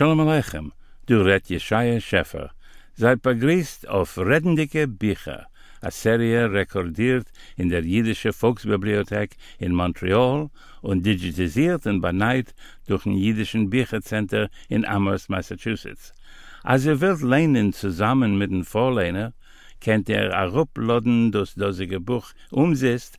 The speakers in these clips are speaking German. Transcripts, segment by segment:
Shalom Aleichem, du red Yeshaya Scheffer. Seid begrüßt auf Redendike Bücher, a Serie rekordiert in der Jüdische Volksbibliothek in Montreal und digitalisiert und beneit durch ein Jüdischen Büchercenter in Amherst, Massachusetts. Als ihr wollt lehnen zusammen mit dem Vorlehner, kennt ihr a ruploden das dosige Buch umzist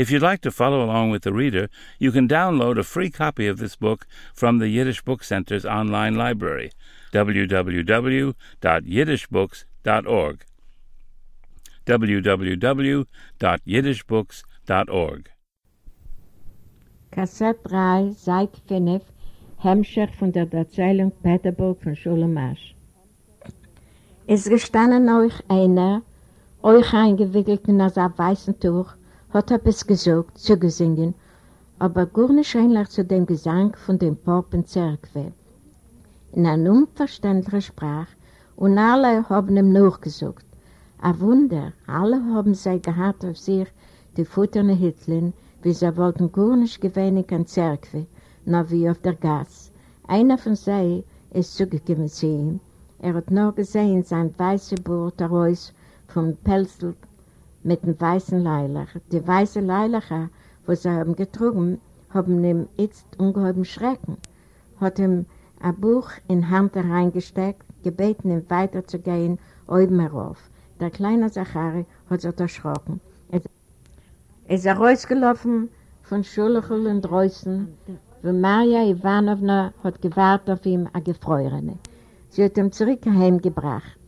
If you'd like to follow along with the reader, you can download a free copy of this book from the Yiddish Book Center's online library, www.yiddishbooks.org www.yiddishbooks.org. Kassett 3, Seit 5, Hemmschicht von der Erzählung Peterburg von Schulemasch. Es gestanden euch einer, euch eingewickelt in ein weißen Tuch, hat etwas gesucht, zu gesingen, aber gar nicht ähnlich zu dem Gesang von dem Popenzerkwe. In einer unverständlichen Sprache und alle haben ihm nachgesucht. Ein Wunder, alle haben sie gehabt auf sich, die futterne Hitlin, wie sie wollten gar nicht gewöhnen an Zerkwe, nur wie auf der Gas. Einer von sie ist zugekommen zu ihm. Er hat nur gesehen, sein weißer Bord heraus vom Pelzl mit dem weißen Leilach. Die weiße Leilacher, wo sie haben getrunken, haben ihm jetzt ungeheuben Schrecken. Hat ihm ein Buch in Hand reingesteckt, gebeten, ihm weiterzugehen, oben herauf. Der kleine Zachari hat sich erschrocken. Er ist rausgelaufen von Schulachel und Dreußen, wo Maria Ivanovna hat gewartet auf ihm, eine Gefreurene. Sie hat ihn zurück heimgebracht.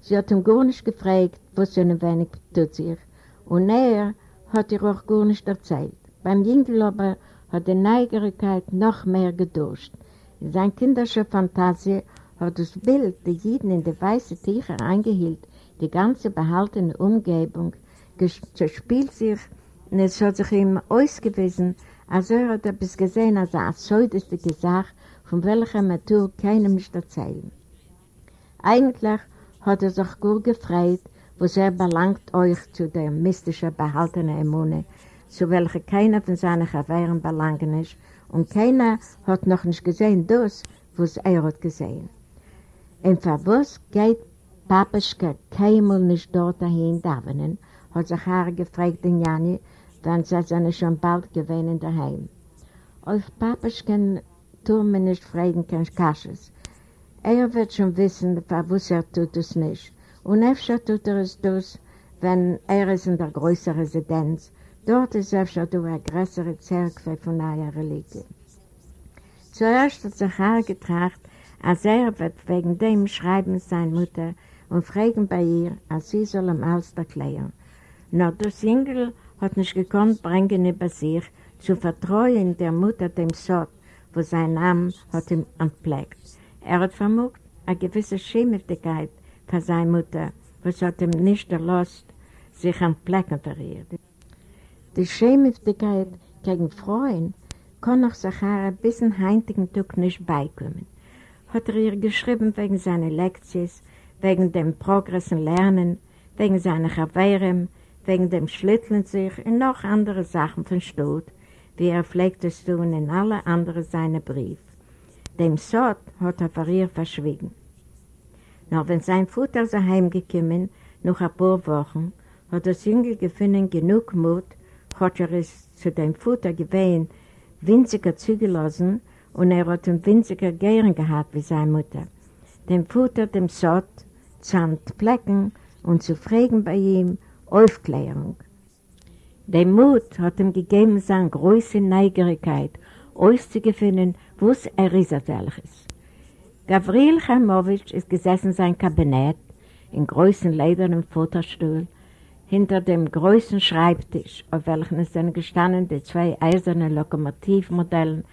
Sie hat ihn gar nicht gefragt, was so ein wenig tut sich. Und er hat ihr auch gar nicht erzählt. Beim Jüngel aber hat die Neugierigkeit noch mehr geduscht. In seiner kindischen Fantasie hat das Bild der Jiden in die weiße Tücher eingehielt, die ganze behaltene Umgebung gespielt sich und es hat sich ihm ausgewiesen, als er hat etwas gesehen, als eine absurdeste Sache, von welcher Natur keinem nicht erzählen. Eigentlich hat er sich gut gefreut, was er belangt euch zu der mystischen behaltenen Immune, zu welcher keiner von seinen Gewehren belangen ist, und keiner hat noch nicht gesehen das, was er hat gesehen. Für was geht Papaschka keinmal nicht dort dahin davenen, hat sich Harry gefragt den Jani, wenn sie seine schon bald gewähnen daheim. Auf Papaschken tun wir nicht fragen kein Kasches. Er wird schon wissen, was er tut es nicht. Und öfter tut er es das, wenn er ist in der größeren Residenz. Dort ist öfter durch eine größere Zerkwe von einer Religion. Zuerst hat sich Harry getracht, als er wird wegen dem schreiben seine Mutter und fragen bei ihr, als sie soll ihm alles erklären. Nur das Jüngel hat nicht gekonnt bringen über sich, zu vertrauen der Mutter dem Sot, wo sein Name hat ihm entpflegt. Er hat vermutet eine gewisse Schämhaftigkeit für seine Mutter, was hat ihm nicht erlaubt, sich entpflegen für ihr. Die Schämhaftigkeit gegen Freuen kann auch Sachara bis in heutigen Tag nicht beikommen. Hat er ihr geschrieben wegen seiner Lektions, wegen dem Progress und Lernen, wegen seiner Chavirem, wegen dem Schlitteln sich und noch andere Sachen von Stott, wie er pflegt es tun in alle anderen seine Briefe. Dem Sot hat er für ihr verschwiegen. Noch wenn sein Vater so heimgekommen, nach ein paar Wochen, hat das Jüngel gefunden genug Mut, hat er es zu dem Vater gewähnt, winziger zugelassen und er hat ihn winziger gern gehabt wie seine Mutter. Dem Vater, dem Sot, zu entplecken und zu fragen bei ihm Aufklärung. Der Mut hat ihm gegeben seine große Neugierigkeit, auszugefinden, was er ist als solches. Gavril Chaimowitsch ist gesessen in seinem Kabinett, im großen ledernen Futterstuhl, hinter dem großen Schreibtisch, auf welchem sind gestanden die zwei eisernen Lokomotivmodellen,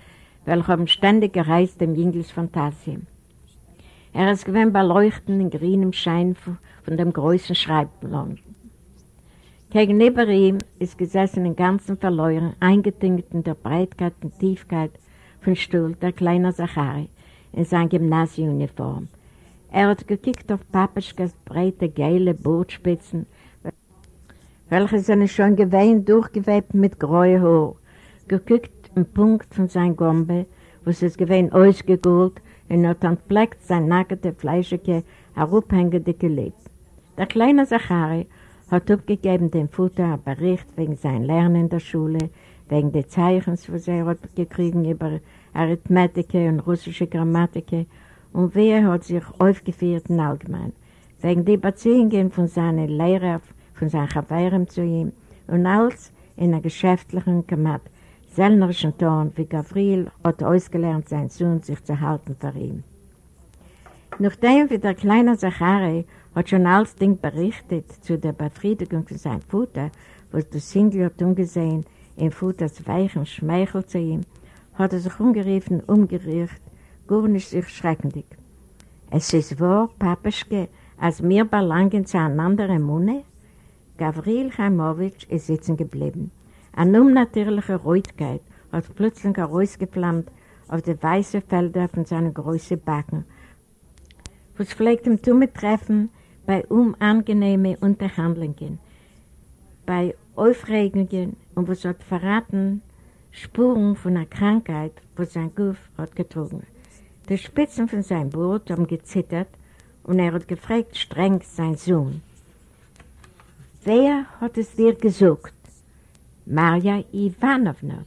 welche haben ständig gereist im Jüngels Fantasie. Er ist gewinn beleuchten in grünem Schein von dem größten Schreibplan. Gegenüber ihm ist gesessen in ganzen Verleuren, eingetinkt in der Breitkeit und Tiefkeit von Stuhl der kleine Zachari in seiner Gymnasiuniform. Er hat gekickt auf Papischkas breite, geile Bordspitzen, welche sind schon gewähnt durchgewebt mit grauem Haar, gekickt im Punkt von seinem Gombe, wo es ist gewähnt ausgegult und hat entpleckt sein nackte, fleischige, herabhängende Gelebt. Der kleine Zachari hat abgegeben dem Futter einen Bericht wegen sein Lernen in der Schule, wegen der Zeichens, was er hat gekriegt über Arithmetik und russische Grammatik. Und wie er hat sich aufgeführt in allgemein, wegen der Beziehungen von seinen Lehrern, von seinen Chavayram zu ihm. Und alles in einer geschäftlichen, gemacht, sellnerischen Ton, wie Gavril hat ausgelernt, sein Sohn sich zu halten für ihn. Nachdem wie der kleine Zachari hat schon alles Ding berichtet zu der Befriedigung von seinem Vater, was der Single hat umgesehen, in Futters weichen Schmeichel zu ihm, hat er sich umgeriefen, umgerührt, gar nicht sich schreckendig. Es ist wahr, Papaschke, als wir belangen zu einer anderen Munde? Gavril Chaimowitsch ist sitzen geblieben. Eine unnatürliche Reutkeit hat plötzlich herausgeflammt auf die weißen Felder von seinen großen Backen, was pflegt ihm zu treffen bei unangenehmen Unterhandlungen, bei Aufregungen und was hat verraten, Spuren von einer Krankheit, wo sein Guff hat getrogen. Die Spitzen von seinem Boot haben gezittert und er hat gefragt streng sein Sohn. Wer hat es dir gesucht? Marja Ivanovna.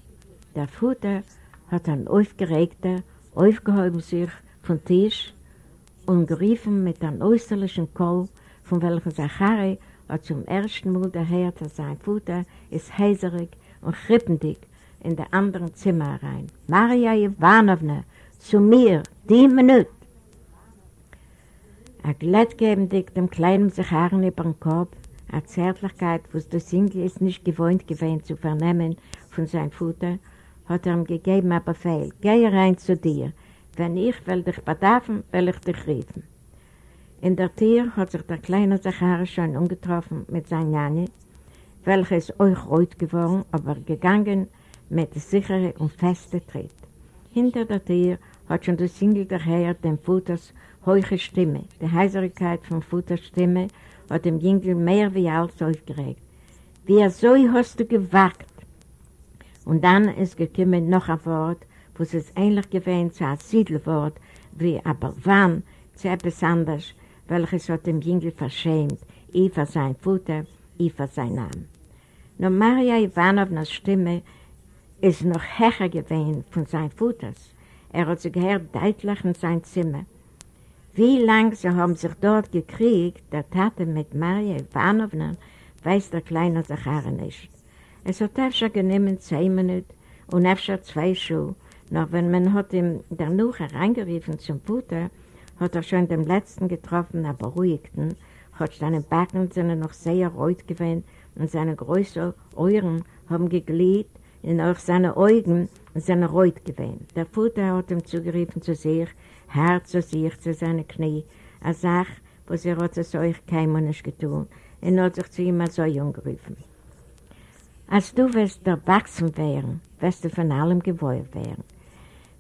Der Vater hat ein aufgeregter, aufgehoben sich vom Tisch und geriefen mit einem äußerlichen Kohl, von welchem Zachari hat zum ersten Mal gehört, dass sein Vater ist heiserig und krippendig in der anderen Zimmer rein. Maria Ivanovna, zu mir, die Minute. Er glättgebendig dem kleinen Zacharen über den Kopf, eine Zärtlichkeit, was der Single ist nicht gewohnt gewesen zu vernehmen von seinem Vater, hat er ihm gegeben einen Befehl. Geh rein zu dir. Wenn ich will dich bedarfen, will ich dich riefen. In der Tür hat sich der kleine Zachar schon umgetroffen mit seinem Jani, welches euch rot geworden, aber gegangen mit sicheren und festen Tritt. Hinter der Tür hat schon der Single gehört dem Futters hohe Stimme. Die Heiserigkeit von Futters Stimme hat dem Jüngel mehr wie alles aufgeregt. Wie so hast du gewagt? Und dann ist gekommen noch ein Wort, wo es ähnlich gewesen zu einem Siedelwort, wie aber wann zu etwas anderes, welches hat dem Jüngel verschämt, für sein Futter, für sein Namen. Nur Maria Ivanovnas Stimme ist noch höher gewesen von seinem Futters. Er hat sich gehört deutlich in sein Zimmer. Wie lange sie haben sich dort gekriegt, der Tate mit Maria Ivanovna, weiß der kleine Zachar nicht. Es hat öfter genommen zehn Minuten und öfter zwei Schuhe, noch wenn man hat ihm danach hereingerufen zum Futter, hat er schon den letzten getroffen, aber beruhigten, hat seine Backen sind noch sehr rot gewesen und seine großen Ohren haben geglied und auch seine Augen sind rot gewesen. Der Futter hat ihm zugerufen zu sich, Herz zu sich, zu seinen Knie, eine Sache, was er hat es euch keinem nicht getan und hat sich zu ihm so jung gerufen. Als du wirst erwachsen werden, wirst du von allem gewollt werden.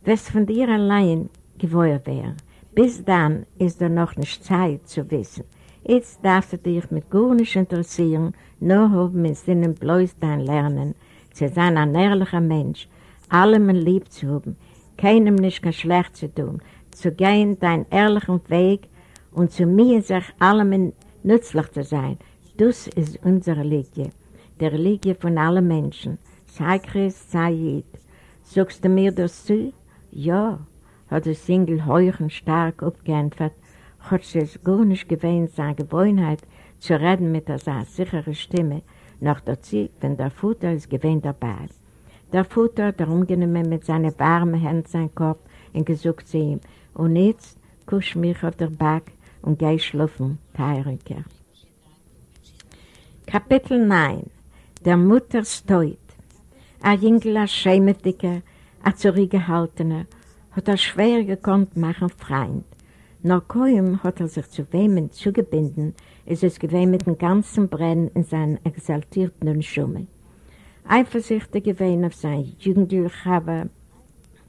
Wirst von dir allein gewollt werden. Bis dann ist da noch nicht Zeit zu wissen. Jetzt darfst du dich mit gar nicht interessieren, nur haben in Sinnen bloß dein Lernen, zu sein ein ehrlicher Mensch, allem lieb zu haben, keinem nicht kein schlecht zu tun, zu gehen deinen ehrlichen Weg und zu mir sich allem nützlich zu sein. Das ist unsere Religion, die Religion von allen Menschen. Sei Christ, sei Jid. Sagst du mir das zu? Ja, hat der Single heuch stark abgeantwortet, hat es gar nicht gewöhnt, seine Gewohnheit zu reden mit einer sicheren Stimme, noch dazu, wenn der Futter ist gewöhnt dabei. Der Futter hat herumgenommen mit seinen warmen Händen seinen Kopf und gesagt zu ihm, und jetzt kusch mich auf der Back und geh schlafen, Teiriker. Kapitel 9 Der Mutter steut. Ein Jüngel, ein Schämetiker, ein zurückgehaltener, hat er schwer gekonnt machen Freund. Nach kaum hat er sich zu wem zugebunden, ist es gewesen mit dem ganzen Brennen in seinen exaltierten Schumme. Eifersüchtig gewesen auf sein Jugendlicher,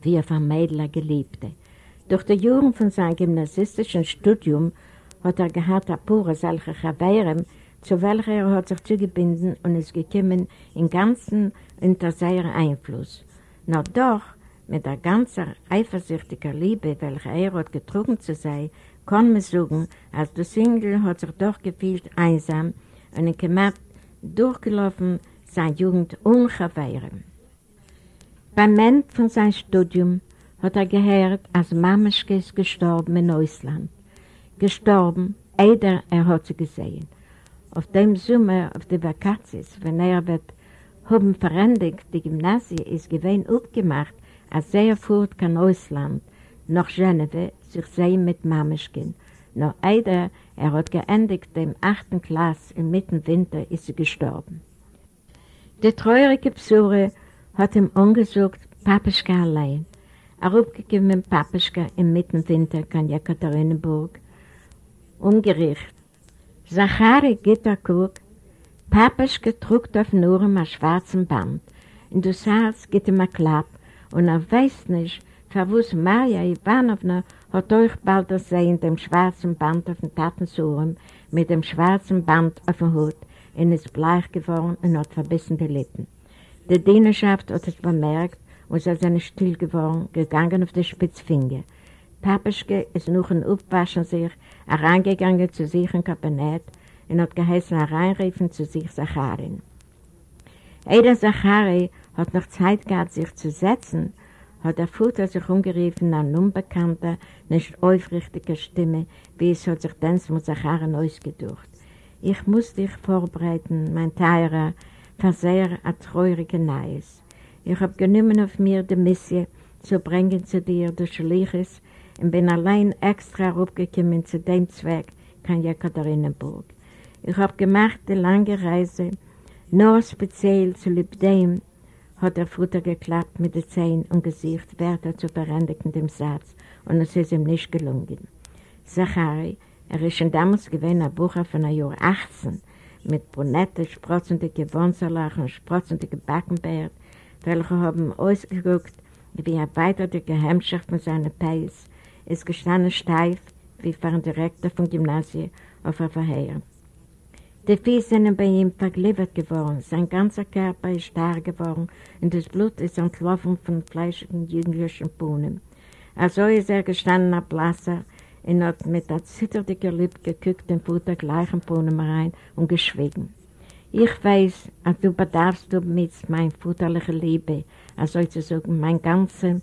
wie er von Mädler geliebte. Durch die Jahre von seinem gymnasistischen Studium hat er gehabt ein paar solche Chaveren, zu welcher er hat sich zugebunden und ist gekommen im Ganzen unter seinen Einfluss. Noch doch, mit der ganzen eifersüchtigen Liebe, welche er hat getrunken zu sein, kann man sagen, als der Single hat sich doch gefühlt einsam und in Kemat durchgelaufen seine Jugend ungeweihren. Beim Ende von seinem Studium hat er gehört, als Mameschke ist gestorben in Ausland. Gestorben, eider er hat sie gesehen. Auf dem Sommer, auf die Vakatis, wenn er wird haben verendigt, die Gymnasie ist gewähnt aufgemacht, als er fuhrt kein Ausland, nach Geneve, sich sehen mit Mameschkin. Noch eider, er hat geendigt dem achten Klasse im Mittenwinter, ist sie gestorben. Die treurige Psyre hat ihm angesucht, Papischka allein. Er aufgegeben Papischka im Mittenwinter kann Jekaterinenburg. Umgericht. Zachari Gitterkug, Papischka trugt auf nur ein schwarzen Band. Und du sagst, geht ihm ein Klapp, und er weiß nicht, verwus Maria Ivanovna hat euch bald das in dem schwarzen Band auf dem Tatensuren mit dem schwarzen Band auf dem Hut und ist bleich geworden und hat verbissen die Lippen. Die Dienerschaft hat es bemerkt und sie sind still geworden, gegangen auf die Spitzfinger. Papischke ist noch ein Aufwaschen sich, herangegangen zu sich im Kabinett und hat geheißen hereinriefen zu sich Zacharin. Eder Zachari hat noch Zeit gehabt, sich zu setzen, hat der Futter sich umgeriefen an unbekannter, nicht aufrichtiger Stimme, wie es hat sich denn mit Zacharin ausgedurcht. Ich muss dich vorbereiten, mein teurer, versehr a treurige Neues. Ich hab genommen auf mir die Mission, zu bringen zu dir durch Schliches und bin allein extra raufgekommen zu dem Zweck, kann Jekaterinenburg. Ich hab gemacht die lange Reise, nur speziell zu lieb dem, hat der Futter geklappt mit den Zähnen und Gesicht, Wörter zu verendigen dem Satz, und es ist ihm nicht gelungen. Zachari, er ist schon damals gewesen, ein Bucher von einem Jahr 18, mit brunette, sprotzendige Wonserlachen und sprotzendige Backenbärt, welche haben ausgeguckt wie ein weiterdicker Hemmschicht von seiner Peis, ist gestanden steif, wie dem Direktor vom Gymnasium auf der Verheer. Die Füße sind bei ihm vergliedert geworden, sein ganzer Körper ist starr geworden und das Blut ist entlaufen von fleischigen jünglichen Bohnen. Also ist er gestanden ab Blasser, und hat mit der zitternden Lippe geguckt den Futter gleich im Brunnen rein und geschwiegen. Ich weiß, dass du bedarfst du mit meiner futterlichen Liebe, also zu sagen, meine ganze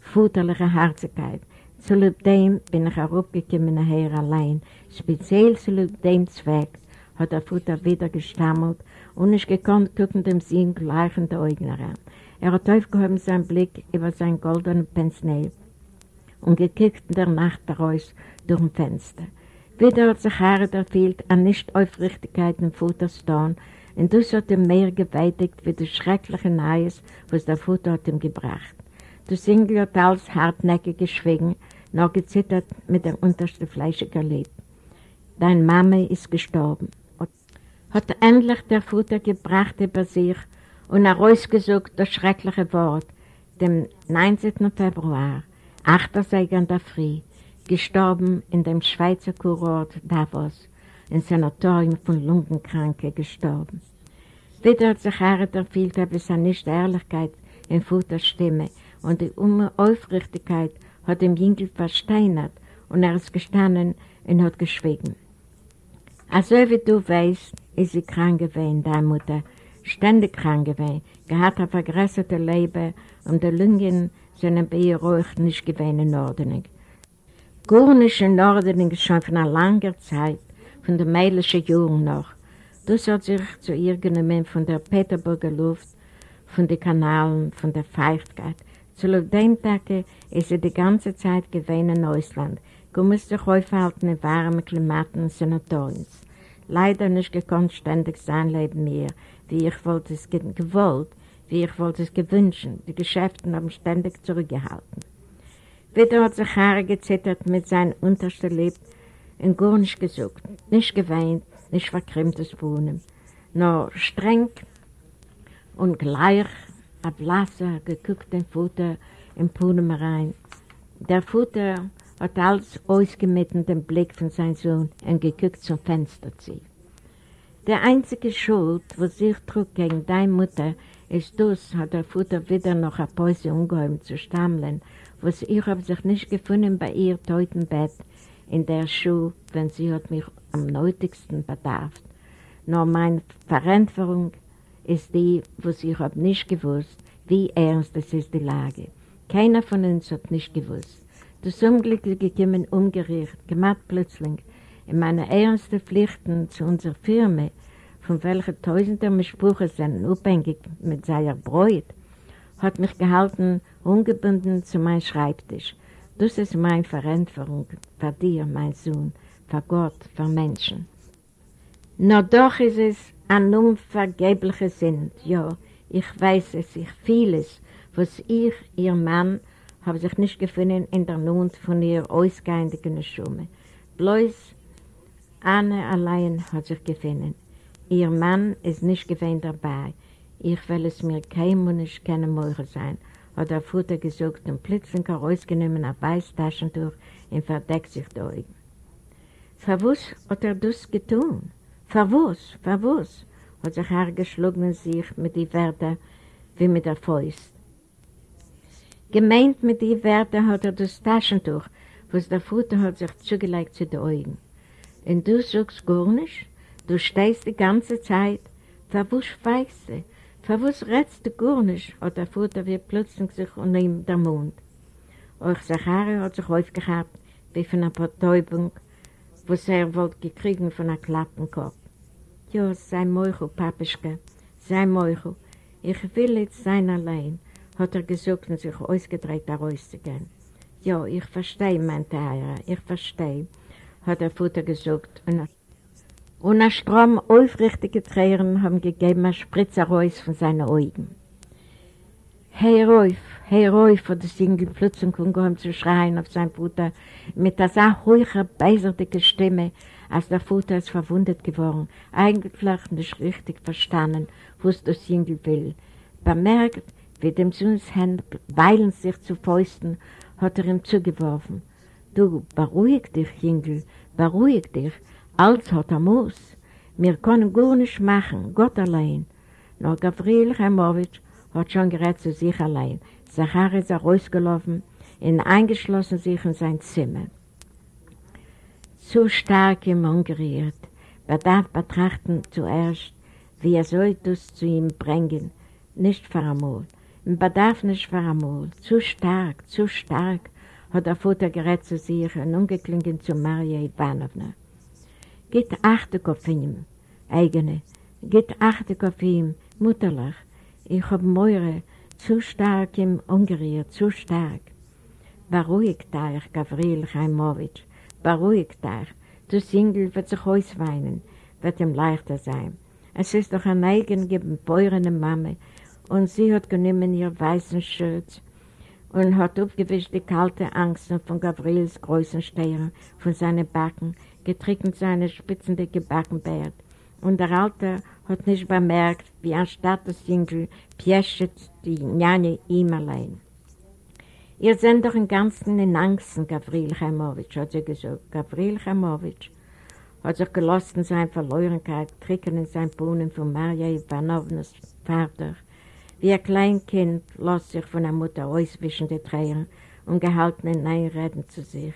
futterliche Herzigkeit. Zu dem bin ich herabgekommen nachher allein, speziell zu dem Zweck, hat der Futter wieder gestammelt und ich gekonnt gucken dem Sinn gleich in die Augen heran. Er hat aufgehoben seinen Blick über sein goldenen Pensnel und gekickt in der Nacht heraus durch ein Fenster. Wieder hat sich Haare erfehlt an Nicht-Aufrichtigkeit im Futterstone und das hat ihm mehr geweitigt wie das schreckliche Neues, was der Futter hat ihm gebracht. Der Single hat alles hartnäckig geschwiegen, noch gezittert mit dem untersten fleischigen Lieb. Dein Mama ist gestorben. Hat endlich der Futter gebracht über sich und herausgesucht das schreckliche Wort, dem 19. Februar, 8. Säge der Früh, gestorben in dem Schweizer Kurort Davos, im Sanatorium von Lungenkranke gestorben. Wieder hat sich Harriet aber es an nicht Ehrlichkeit in Futters Stimme und die Unaufrichtigkeit hat ihm Jüngel versteinert und er ist gestanden und hat geschwiegen. Also wie du weißt, ist sie krank gewesen, deine Mutter, ständig krank gewesen, gehabt ein vergrößertes Leben und die Lungen sind bei ihr ruhig nicht gewesen in Ordnung. Gar nicht in Ordnung schon von einer langen Zeit, von der mädlichen Jugend noch. Das hat sich zu ihr genommen von der Peterburger Luft, von den Kanalen, von der Feuchtigkeit. Zu dem Tag ist sie die ganze Zeit gewesen in Ausland, gemusst sich aufhalten in warmen Klimaten und Sanatoriums. Leider nicht gekonnt ständig sein Leben mehr, wie ich wollte es gewollt, wie ich wollte es gewünschen. Die Geschäfte haben ständig zurückgehalten. Wieder hat sich Haare gezittert mit seinem untersten Lieb und gar nicht gesucht, nicht geweint, nicht verkrimmtes Bohnen, nur streng und gleich ein blasser, geguckten Futter im Puhnen rein. Der Futter hat alles ausgemitten den Blick von seinem Sohn und geguckt zum Fenster zu. Der einzige Schuld, was sich trug gegen deine Mutter, ist das, hat der Futter wieder noch eine Pause umgehoben zu stammeln, was ich habe sich nicht gefunden bei ihr Teutenbett in der Schuhe, wenn sie hat mich am nötigsten bedarf. Nur meine Verantwortung ist die, was ich habe nicht gewusst, wie ernst es ist die Lage. Keiner von uns hat nicht gewusst. Das Unglück gekommen umgerichtet, gemacht plötzlich, in meine ernsten Pflichten zu unserer Firma, von welcher tausende Sprüche sind abhängig mit seiner Bräut, hat mich gehalten, ungebunden zu meinem Schreibtisch. Das ist meine Verantwortung für dir, mein Sohn, für Gott, für Menschen. Nur doch ist es ein unvergeblicher Sinn. Ja, ich weiß es, ich fühle es, was ich, ihr Mann, habe sich nicht gefunden in der Not von ihr ausgehenden Schumme. Bloß Anne allein hat sich gefunden. Ihr Mann ist nicht gewesen dabei. Ich will es mir kein Mensch keine Möhre sein, hat der Futter gesagt und plötzlich herausgenommen ein weißes Taschentuch und verdeckt sich die Augen. Verwus hat er das getan? Verwus, verwus, hat sich hergeschlagen sich mit den Wörtern wie mit der Faust. Gemeint mit den Wörtern hat er das Taschentuch, was der Futter hat sich zugelegt zu den Augen. Und du sagst gar nicht, du stehst die ganze Zeit, verwus weißt Verwus rätst du gar nicht, hat der Futter wie plötzlich sich und ihm der Mund. Euch Zachari hat sich aufgehabt, wie von einer Betäubung, was er wollte gekriegen von einem Klappenkopf. Ja, sei Meuchel, Papischke, sei Meuchel, ich will jetzt sein allein, hat er gesagt und sich ausgedreht, da rauszugehen. Ja, ich verstehe, meinte er, ich verstehe, hat der Futter gesagt und und ein Strom aufrichtige Tränen haben gegeben ein Spritzer raus von seinen Augen. Hey Rolf, hey Rolf, hat das Ingel plötzlich umgekommen zu schreien auf seinen Futter mit der so hohen, beiserdicken Stimme, als der Futter ist verwundet geworden, eigentlich nicht richtig verstanden, was das Ingel will. Bemerkt, wie dem Sohns Hände weilen sich zu Fäusten, hat er ihm zugeworfen. Du, beruhig dich, Ingel, beruhig dich, alles hat er muss. Wir können gar nicht machen, Gott allein. Nur Gabriel Chaimowitsch hat schon gerät zu sich allein. Zachar ist er rausgelaufen und eingeschlossen sich in sein Zimmer. Zu stark ihm ungeriert, bedarf betrachten zuerst, wie er soll das zu ihm bringen, nicht einmal. Man bedarf nicht für einmal. Zu stark, zu stark, hat der Vater gerät zu sich und umgeklingen zu Maria Ivanovna. Geht achte auf ihm, eigene. Geht achte auf ihm, mutterlich. Ich hab Meure zu stark im ungeriert, zu stark. Beruhigt euch, Gavril Chaimowitsch, beruhigt euch. Du Singel wird sich ausweinen, wird ihm leichter sein. Es ist doch eine eigen geborene Mama und sie hat genommen ihr weißen Schürz und hat aufgewischt die kalte Angst von Gavrils großen Stehren, von seinen Backen, getrickend seine spitzendicke Backenbart. Und der Alte hat nicht bemerkt, wie anstatt des Single pieschet die Njane ihm allein. Ihr seid doch im Ganzen in Angst, Gavril Chaimowitsch, hat sie gesagt. Gavril Chaimowitsch hat sich gelassen in seiner Verlorenkeit, tricken in seinen Bohnen von Maria Ivanovnas Vater. Wie ein Kleinkind lässt sich von der Mutter auswischen die Tränen und gehalten in Einreden zu sich.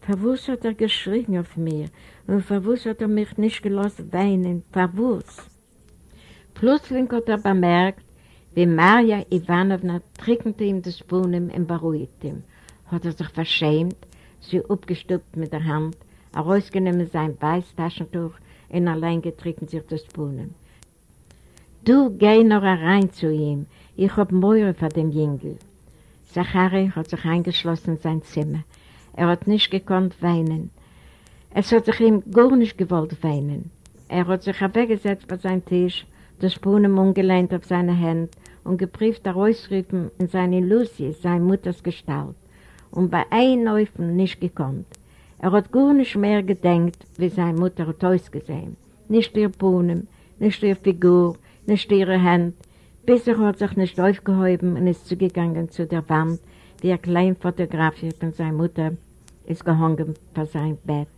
Verwus hat er geschrien auf mir und verwus hat er mich nicht gelassen weinen, verwus. Plötzlich hat er bemerkt, wie Maria Ivanovna trickte ihm das Wohnen und beruhigt ihm. Hat er sich verschämt, sie abgestoppt mit der Hand, herausgenommen sein weißes Taschentuch und allein getrunken sich das Wohnen. Du geh noch rein zu ihm, ich hab Meure vor dem Jüngel. Zachari hat sich eingeschlossen in sein Zimmer. Er hat nicht gekonnt weinen. Es hat sich ihm gar nicht gewollt weinen. Er hat sich weggesetzt bei seinem Tisch, das Brunnen umgelehnt auf seine Hände und geprieft herausrücken in seine Lucy, seine Mutters Gestalt. und bei einem Neufen nicht gekonnt. Er hat gar nicht mehr gedenkt, wie seine Mutter hat ausgesehen. Nicht ihr Bohnen, nicht ihre Figur, nicht ihre Hände, bis er hat sich nicht aufgehoben und ist zugegangen zu der Wand, wie eine kleine Fotografie von seiner Mutter ist gehangen vor seinem Bett.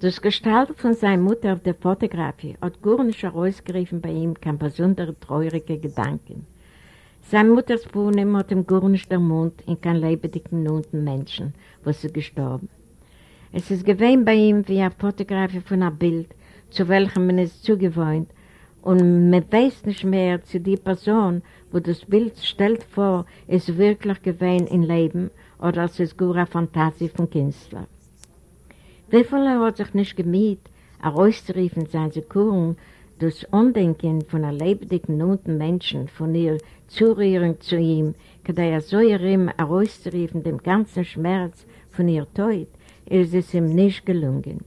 Das Gestalt von seiner Mutter auf der Fotografie hat gar nicht herausgerufen bei ihm kein besondere traurige Gedanken. Seine Mutters Bohnen hat ihm gar nicht der Mund in kein lebendigen unten Menschen, wo sie gestorben. Es ist gewesen bei ihm wie eine Fotografie von einem Bild, zu welchem man ist zugewohnt, und man weiß nicht mehr zu die Person, wo das Bild stellt vor, ist wirklich gewesen im Leben oder es ist nur eine Fantasie von Künstler. Wie viel er hat sich nicht gemüht, herauszuriefen seine Sekuren, das Undenken von einem lebendigen unten Menschen, von ihr Zurührung zu ihm, kann er so ihm herauszuriefen, dem ganzen Schmerz von ihr Tod, ist es ihm nicht gelungen.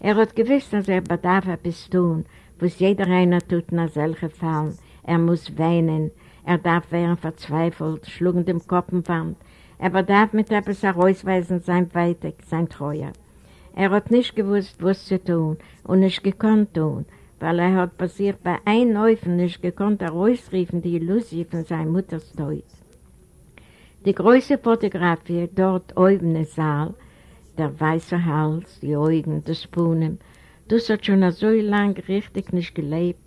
Er hat gewiss, dass er bedarf etwas tun, was jeder einer tut nach solchen Fallen. Er muss weinen, er darf werden verzweifelt, schlugen dem Kopfenwand. Er bedarf mit etwas herausweisen sein Weitig, sein Treuer. Er hat nicht gewusst, was zu tun und nicht gekonnt tun, weil er hat passiert bei einem Neufen nicht gekonnt herausriefen die Illusie von seiner Mutters Tod. Die große Fotografie dort oben im Saal, der weiße Hals, die Augen, das Spunen, das hat schon so lang richtig nicht gelebt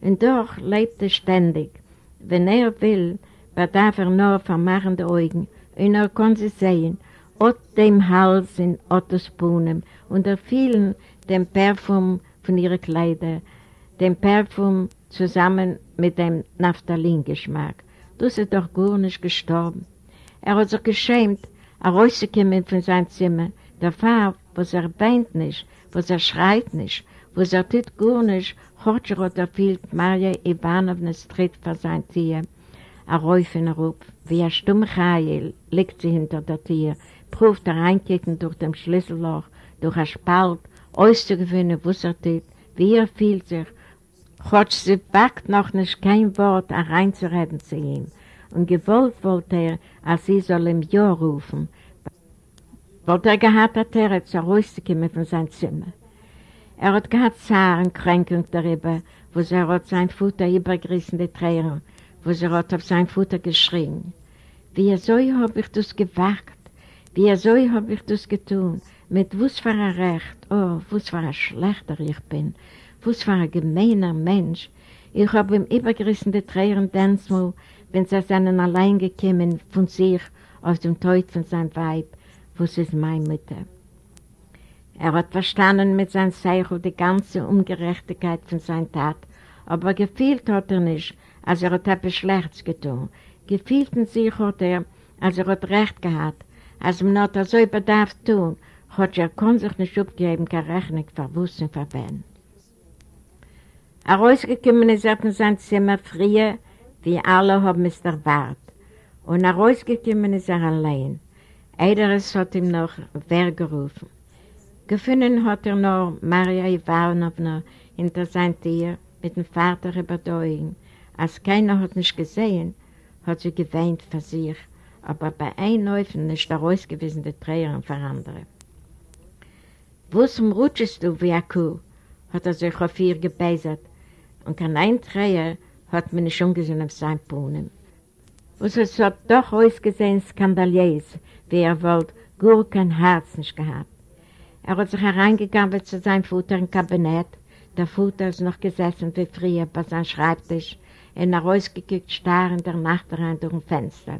und doch lebt er ständig. Wenn er will, bedarf er nur vermachende Augen und er kann sie sehen, ot dem Hals in Ottos und er vielen dem Parfum von ihren Kleidern, dem Parfum zusammen mit dem Naphthalin-Geschmack. Das ist doch gar nicht gestorben. Er hat sich geschämt, er rausgekommen von seinem Zimmer, der Farb, was er weint nicht, was er schreit nicht, was er tut gar nicht, hat er oder fehlt Maria Ivanovnas Tritt vor sein Tier. Er rauf und er wie ein stumme Chail liegt sie hinter der Tür, prüft er reinkicken durch dem Schlüsselloch, durch ein Spalt, auszugewinnen, was er tut, wie er fühlt sich, hat sie wagt noch nicht kein Wort reinzureden zu ihm. Und gewollt wollte er, als sie soll ihm Ja rufen, wollte er gehabt, hat er jetzt rauszukommen von seinem Zimmer. Er hat gehabt Zaren, Kränkung darüber, wo er hat sein Futter übergerissen, die Tränen, wo er hat auf sein Futter geschrien. Wie er so habe ich das gewagt, wie er so habe ich das getan, mit was für ein Recht, oh, was für ein Schlechter ich bin, was für ein gemeiner Mensch. Ich habe ihm übergerissen die Tränen Denzmal, wenn sie seinen allein gekommen von sich aus dem Tod von seinem Weib, was ist meine Mutter. Er hat verstanden mit seinem Zeichen die ganze Ungerechtigkeit von seiner Tat, aber gefühlt hat er nicht, als er hat etwas Schlechtes getan. Gefühlt in sich hat er, als er hat Recht gehabt, als man hat er so bedarf tun, hat er kann sich nicht abgeben, keine Rechnung verwusst und verwenden. Er rausgekommen ist er in sein Zimmer früher, wie alle haben es erwartet. Und er rausgekommen ist er allein. Eideres hat ihm noch wer gerufen. Gefunden hat er noch Maria Ivanovna hinter sein Tier mit dem Vater überdeugen. Als keiner hat nicht gesehen, hat sie geweint für sich, aber bei einem Läufen nicht herausgewiesen die Tränen für andere. Wozum rutschest du wie eine Kuh? hat er sich auf ihr gebeisert und kein ein Träger hat mir nicht umgesehen auf sein Brunnen. Und es hat doch ausgesehen skandalös, wie er wollte, gar kein Herz nicht gehabt. Er hat sich hereingegangen zu seinem Futter im Kabinett. Der Futter ist noch gesessen wie früher bei seinem Schreibtisch und er rausgekickt starr in der Nacht rein durch ein Fenster.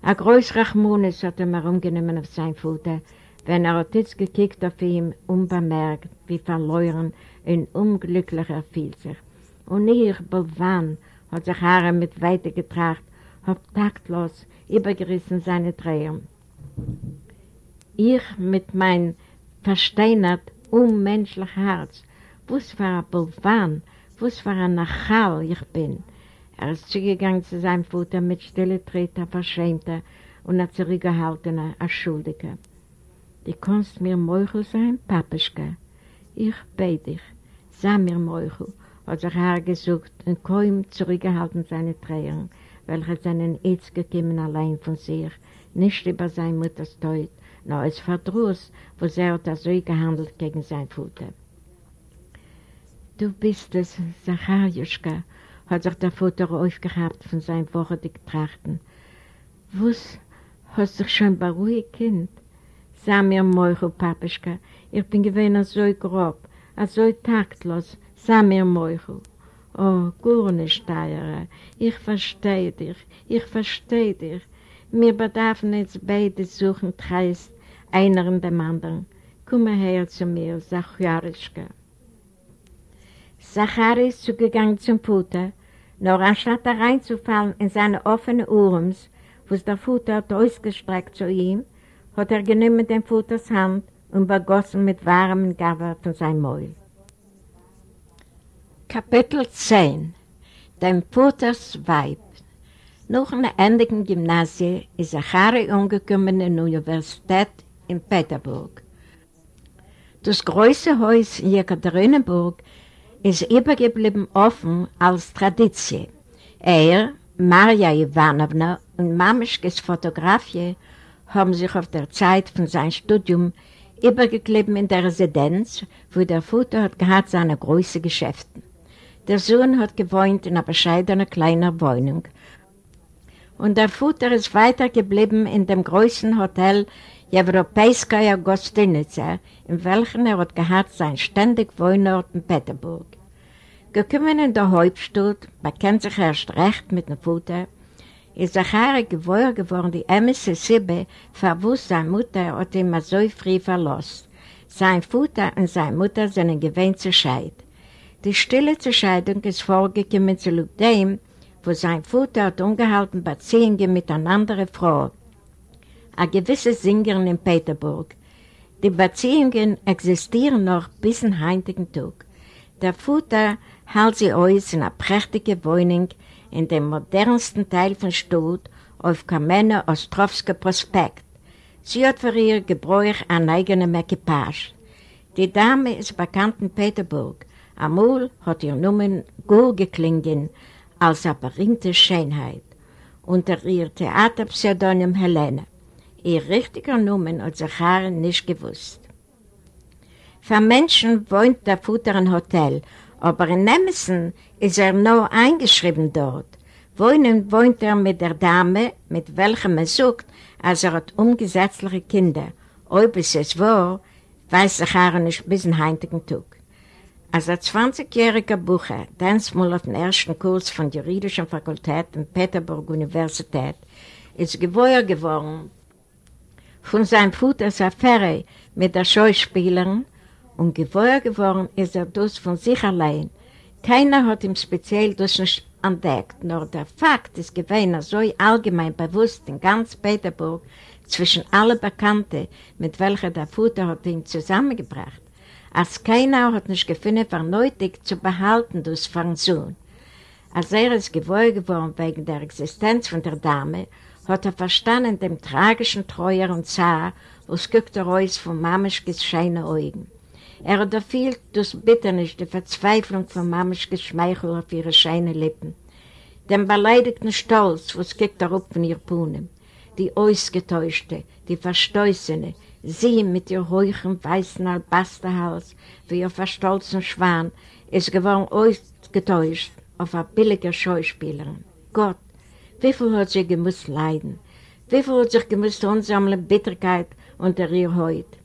Ein größerer Rachmunis hat ihm herumgenommen auf sein Futter, wenn er hat jetzt gekickt auf ihn, unbemerkt, wie verloren und unglücklich er fiel sich. Und ich, Bolvan, hat sich Haare mit Weite getracht, hat taktlos übergerissen seine Tränen. Ich mit meinem versteinert, unmenschlich Herz, was für ein Bulvan, was für ein Nachal ich bin. Er ist zugegangen zu seinem Futter mit stille Treter, verschämter und ein zurückgehaltener, als Schuldiger. Du kannst mir Meuchel sein, Papischke. Ich bete dich, sag mir Meuchel, hat sich hergesucht und kaum zurückgehalten seine Tränen, welche seinen jetzt gekommen allein von sich, nicht über seine Mutters Tod, nur als Verdruss, wo er hat so gehandelt gegen seinen Vater. Du bist es, Zachariuschka, hat sich der Vater aufgehabt von seinen wochendigen Trachten. Was, hast dich schon beruhigt, Kind? Sag mir, Moichu, Papischka, ich bin gewesen so grob, so taktlos. Sag mir, Moichu. Oh, gar. Ich verstehe dich, ich verstehe dich. Wir bedarfen jetzt beide suchen Treist, einer in dem anderen. Komm her zu mir, Zachariuschka. Zachari ist zugegangen zum Futter, nur anstatt da reinzufallen in seine offenen Urms, wo der Futter hat ausgestreckt zu ihm, hat er genommen den Futters Hand und begossen mit warmem Gaber von seinem Mäul. Kapitel 10 Dem Futters Weib Nach einem endigen Gymnasium ist Zachari umgekommen in die Universität in Peterburg. Das große Haus in Jekaterinenburg ist übergeblieben offen als Tradition. Er, Marja Ivanovna und Mamischkes Fotografie haben sich auf der Zeit von seinem Studium übergeklebt in der Residenz, wo der Vater hat gehabt seine großen Geschäfte. Der Sohn hat gewohnt in einer bescheidenen kleinen Wohnung. und der Futter ist weitergeblieben in dem größten Hotel Jevropäiskaya Gostinitsa, in welchem er hat gehabt sein ständig Wohnort in Peterburg. Gekommen in der Hauptstadt, man kennt sich erst recht mit dem Futter, ist der Chari gewohr geworden, die Emisse Sibbe, verwusst seine Mutter und immer so früh verlost. Sein Futter und seine Mutter sind in gewähnt zu scheiden. Die stille Zerscheidung ist vorgekommen zu dem, wo sein Vater hat ungehalten Beziehungen mit einer anderen Frau, a gewisse Sängerin in Peterburg. Die Beziehungen existieren noch bis in heutigen Tag. Der Vater hält sie aus in einer prächtigen Wohnung in dem modernsten Teil von Stutt auf Kamene Ostrowski Prospekt. Sie hat für ihr Gebräuch eine eigene Equipage. Die Dame ist bekannt in Peterburg. Amul hat ihr Numen gut geklingen als eine berühmte Schönheit. Unter ihr Theaterpseudonym Helene. Ihr richtiger Numen hat Zachari nicht gewusst. Für Menschen wohnt der Futter im Hotel, aber in Nemesen ist er nur eingeschrieben dort. Wohnen wohnt er mit der Dame, mit welchem er sucht, als er hat ungesetzliche Kinder. Ob es es war, weiß Zachari nicht bis in heutigen Tag. Als ein 20-jähriger Bucher, mal auf dem ersten Kurs von der Juridischen Fakultät in Peterburg Universität, ist gewohr geworden von seinem Vaters Affäre mit der Schauspielerin und gewohr geworden ist er das von sich allein. Keiner hat ihm speziell das nicht entdeckt, nur der Fakt ist gewesen so allgemein bewusst in ganz Peterburg zwischen allen Bekannten, mit welcher der Vater hat ihn zusammengebracht, als keiner hat nicht gefunden, vernötig zu behalten, das von Sohn. Als er ist gewohr geworden wegen der Existenz von der Dame, hat er verstanden dem tragischen Treuer und Zar, was guckt er aus von Mamischkes scheine Augen. Er hat erfüllt das Bitternis, die Verzweiflung von Mamischkes Schmeichel auf ihre scheine Lippen. Den beleidigten Stolz, was guckt er auf von ihr Puhnen. Die Ausgetäuschte, die Verstoßene, sie mit ihr hohen weißen Albasterhals, wie ihr verstolzen Schwan, ist geworden ausgetäuscht auf eine billige Schauspielerin. Gott, wie viel hat sie gemusst leiden? Wie viel hat sich gemusst ansammeln Bitterkeit unter ihr Haut?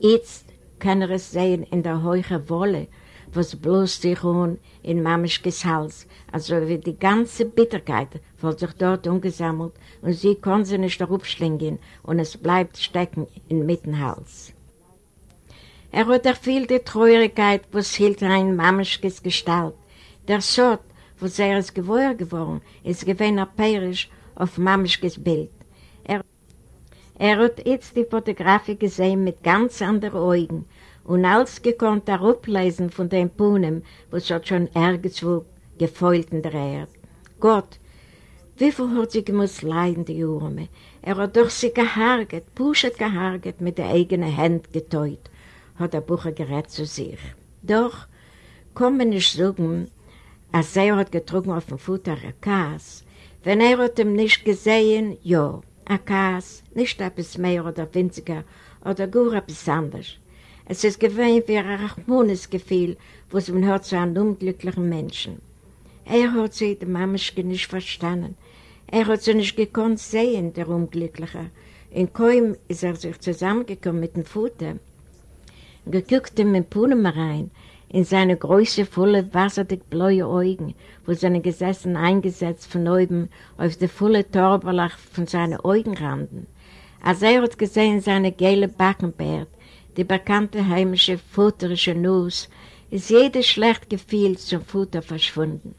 Jetzt kann er es sehen in der hohen Wolle, was bloß sich um in Mamischkes Hals, also wie die ganze Bitterkeit wird sich dort umgesammelt und sie kann sie nicht darauf schlingen und es bleibt stecken in Mittenhals. Er hat erfüllt die Treurigkeit, was hielt rein Mamischkes Gestalt, der Sort, wo er ist gewohr geworden, ist gewinn aperisch auf Mamischkes Bild. Er, er hat jetzt die Fotografie gesehen mit ganz anderen Augen und alles gekonnt er von den Puhnen, was hat schon irgendwo gefeult in der Erde. Gott, wie viel hat sie gemusst leiden, die Urme? Er hat durch sie gehargert, puschet gehargert, mit der eigenen Hand geteut, hat der Bucher gerät zu sich. Doch, man nicht sagen, als er hat getrunken auf dem Futter Kass. Wenn er hat ihn nicht gesehen, ja. ein Kass, nicht etwas mehr oder winziger oder gar etwas anderes. Es ist gewöhnt wie ein Rachmones Gefühl, was man hört zu einem unglücklichen Menschen. Er hat sie, die Mamischke, nicht verstanden. Er hat sie nicht gekonnt sehen, der Unglückliche. In kaum ist er sich zusammengekommen mit dem Futter, geguckt ihm in Punem rein, in seine große, volle, wasserdig blaue Augen, wo seine gesessen eingesetzt von oben auf die volle Torberlach von seinen Augenranden. Als er hat gesehen seine gelbe Backenbärt, die bekannte heimische futterische Nuss, ist jedes schlecht Gefühl zum Futter verschwunden.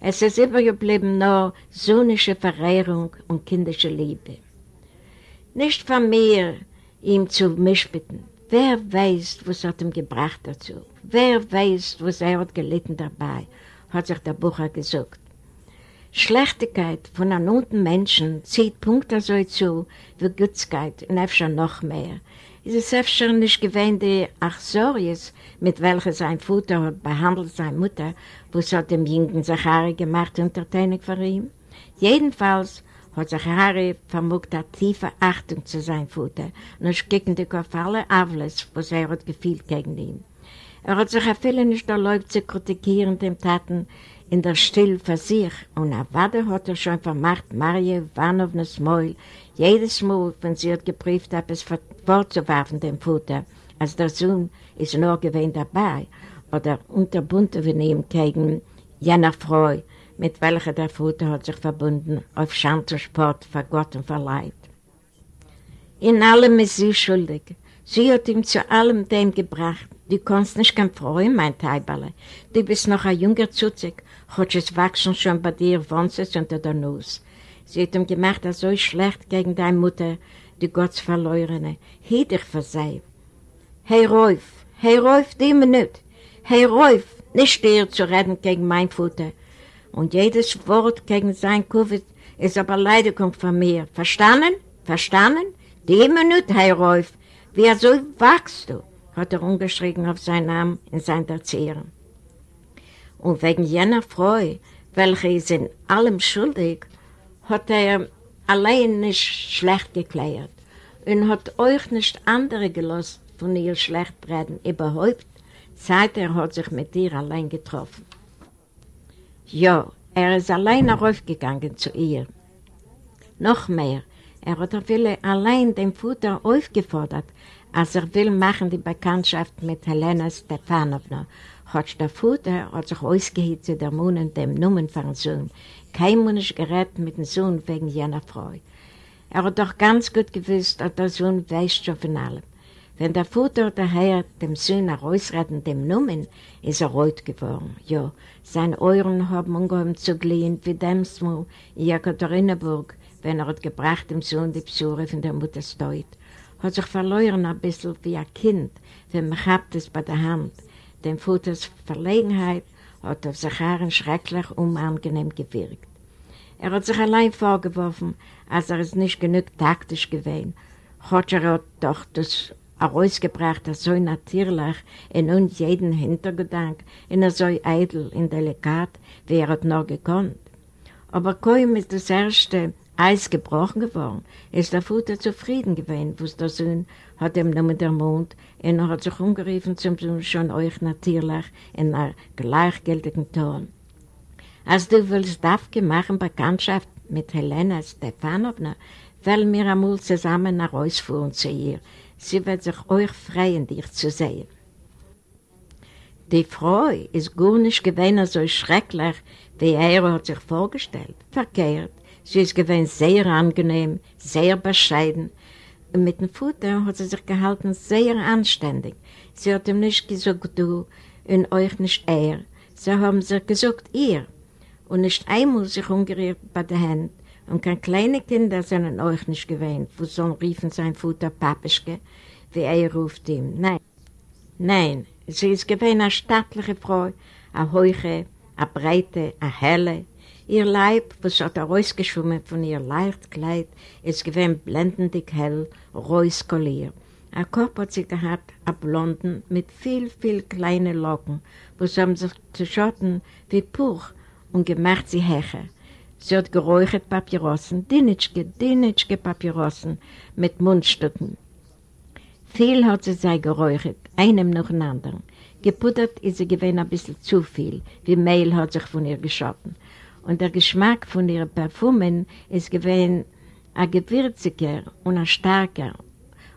Es ist übergeblieben nur sohnische Verehrung und kindische Liebe. Nicht von mir, ihm zu mischbitten. Wer weiß, was hat ihm gebracht dazu? Wer weiß, was er hat gelitten dabei, hat sich der Bucher gesagt. Schlechtigkeit von einem unten Menschen zieht Punkte so zu wie Gutskeit und öfter noch mehr. Es ist öfter nicht gewähnt die Achsories, mit welcher sein Vater behandelt seine Mutter, was hat dem jungen Zachari gemacht, untertänig für ihn. Jedenfalls hat Zachari vermogt eine tiefe Achtung zu seinem Vater und ist gegen die auf alle Avles, was er hat gefühlt gegen ihn. Er hat sich viele nicht erlaubt zu kritikieren dem Taten, in der Still für sich und Wade hat er schon vermacht Marie Ivanovnas Mäul jedes Mal, wenn sie hat geprüft, etwas vorzuwerfen dem Vater, als der Sohn ist nur gewesen dabei oder unterbunden von ihm gegen jener Frau, mit welcher der Vater hat sich verbunden auf Schantersport für Gott und für Leid. In allem ist sie schuldig. Sie hat ihm zu allem dem gebracht. Du kannst nicht kein freuen, mein Teiberle. Du bist noch ein junger Zuzig hat es wachsen schon bei dir Wonses unter der Nuss. Sie hat ihm gemacht, er so schlecht gegen deine Mutter, die Gottsverleurene. Hieh dich für sie. Hey Rolf, hey Rolf, die Minute. Hey Rolf, nicht dir zu reden gegen mein Futter. Und jedes Wort gegen sein Covid ist aber Leidigung von mir. Verstanden? Verstanden? Die Minute, hey Rolf. Wie so wachst du? hat er umgeschrieben auf seinen Namen in seiner Erzählung. Und wegen jener Frau, welche ist in allem schuldig, hat er allein nicht schlecht geklärt und hat euch nicht andere gelassen von ihr schlecht reden, überhaupt, seit er hat sich mit ihr allein getroffen. Ja, er ist allein aufgegangen zu ihr. Noch mehr, er hat allein dem Futter aufgefordert, als er will machen die Bekanntschaft mit Helena Stefanovna hat der Vater hat sich ausgehitzt der Mund und dem Numen von Sohn. Kein Mensch gerät mit dem Sohn wegen jener Frau. Er hat doch ganz gut gewusst, dass der Sohn weiß schon von allem. Wenn der Vater daher dem Sohn herausretten dem Numen, ist er rot geworden. Ja, seine Ohren haben umgehoben zu glühen wie dem Smol in Jekaterinenburg, wenn er hat gebracht dem Sohn die Besuche von der Mutter Steut. Hat sich verloren ein bisschen wie ein Kind, wenn man hat es bei der Hand dem Vaters Verlegenheit hat auf Zacharen schrecklich unangenehm gewirkt. Er hat sich allein vorgeworfen, als er es nicht genug taktisch gewesen hat. Er hat doch das herausgebracht, er so natürlich in uns jeden Hintergedank, in so eitel und delikat, wie er hat noch gekonnt. Aber kaum ist das erste Eis gebrochen geworden, ist der Vater zufrieden gewesen, wo der Sohn hat ihm nur der Mund und er hat sich umgerufen zum Sohn schon euch natürlich in einer gleichgültigen Ton. Als du willst Davke machen Bekanntschaft mit Helena Stefanovna, wollen wir einmal zusammen nach Ausfuhren zu ihr. Sie wird sich euch freuen, dich zu sehen. Die Frau ist gar nicht gewesen so schrecklich, wie er hat sich vorgestellt. Verkehrt. Sie ist gewesen sehr angenehm, sehr bescheiden. Und mit dem Futter hat sie sich gehalten sehr anständig. Sie hat ihm nicht gesagt, du, und euch nicht er. Sie haben sich gesagt, ihr. Und nicht einmal sich umgerührt bei der Hand. Und keine kleine Kinder sind euch nicht gewöhnt, wo so riefen sein Futter Papischke, wie er ruft ihm. Nein, nein, sie ist gewesen eine stattliche Frau, eine hohe, eine breite, eine helle, Ihr Leib, was hat er rausgeschwommen von ihr Leichtkleid, ist gewesen blendendig hell, reuskoliert. Ein Kopf hat sie gehabt, ein Blonden, mit viel, viel kleinen Locken, was haben sich zu schotten wie Puch und gemacht sie Heche. Sie hat geräuchert Papierossen, Dinitschke, Dinitschke Papierossen mit Mundstücken. Viel hat sie sei geräuchert, einem nach dem anderen. Geputtert ist sie gewesen ein bisschen zu viel, wie Mehl hat sich von ihr geschotten. Und der Geschmack von ihren Parfumen ist gewesen ein gewürziger und ein starker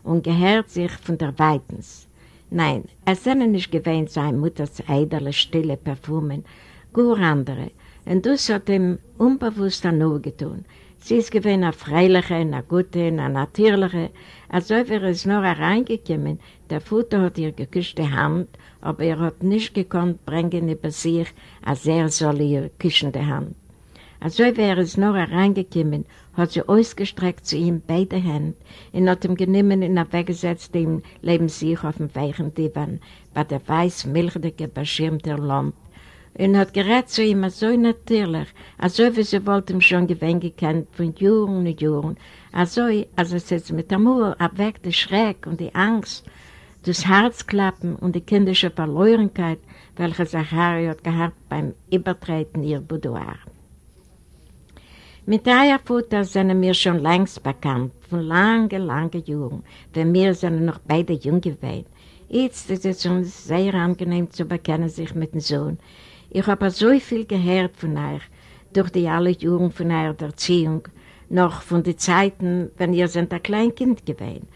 und gehört sich von der Weitens. Nein, es sind nicht gewesen seine Mutters eidele, stille Parfumen, gut andere, und das hat ihm unbewusst nur getan. Sie ist gewesen eine freiliche, eine gute, eine natürliche, als ob er es nur hereingekommen, der Futter hat ihr geküsst die Hand, aber er hat nicht gekonnt bringen über sich, als er soll ihr küssen die Hand. Als ob er es nur hereingekommen, hat sie ausgestreckt zu ihm beide Hände und hat ihm genommen der Weggesetzt, dem leben sich auf dem weichen Divan, bei der weiß milchige beschirmte Lampe, und hat gerät zu ihm so natürlich, als ob sie wollte ihm schon gewinn gekannt von Jahren und Jahren, als ob, als es jetzt mit der Mauer abweckt, der Schreck und die Angst, das Herzklappen und die kindische Verlorenkeit, welche Zachari hat gehabt beim Übertreten ihr Boudoir. Mit Eierfutter sind wir schon längst bekannt, von langen, langen Jahren, denn wir sind noch beide jung gewesen. Jetzt ist es uns sehr angenehm zu bekennen sich mit dem Sohn, ich habe so viel gehört von euch, durch die alle Jahre von eurer Erziehung, noch von den Zeiten, wenn ihr sind ein Kleinkind gewesen.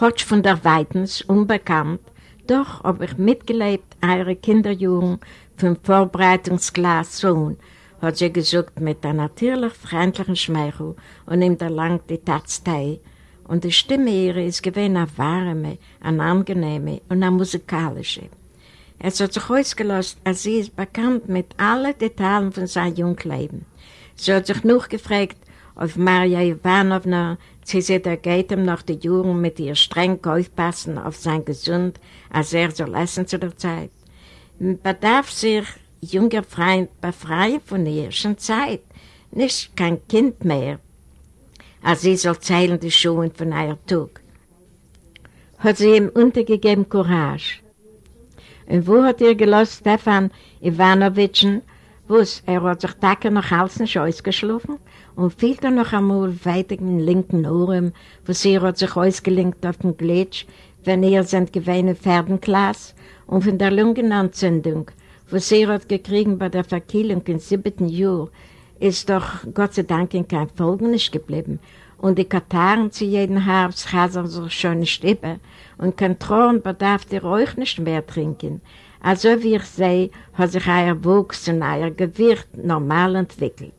Hotsch von der Weitens, unbekannt, doch habe ich mitgelebt, eure Kinderjugend vom Vorbereitungsglas Sohn, hat sie gesagt mit einem natürlich freundlichen Schmeichel und ihm erlangt die Tatstei. Und die Stimme ihrer ist gewesen eine warme, eine angenehme und eine musikalische. Es hat sich ausgelöst, als sie ist bekannt mit allen Details von seinem Jungleben. Sie hat sich noch gefragt, ob Maria Ivanovna, sie sieht, er geht ihm nach den Jahren mit ihr streng aufpassen auf sein Gesund, als er soll essen zu der Zeit. Bedarf sich junger Freund befreien von ihr, schon Zeit, nicht kein Kind mehr, als sie soll zählen die Schuhe von ihr Tug. Hat sie ihm untergegeben Courage. Und wo hat ihr gelost Stefan Ivanovitschen, wuss, er hat sich Tacke nach Halsen schon ausgeschlafen und fehlt er noch einmal weiter in den linken Ohren, wo sie hat sich ausgelinkt auf dem Glitsch, wenn ihr sind gewähne Pferdenklasse und von der Lungenanzündung, wo sie hat gekriegt bei der Verkehlung im siebten Jahr, ist doch Gott sei Dank in kein Folgen nicht geblieben. Und die Kataren zu jedem Herbst hasen sich schon nicht über, und kein Thron bedarf ihr euch nicht mehr trinken. Also wie ich sehe, hat sich euer Wuchs und euer Gewicht normal entwickelt.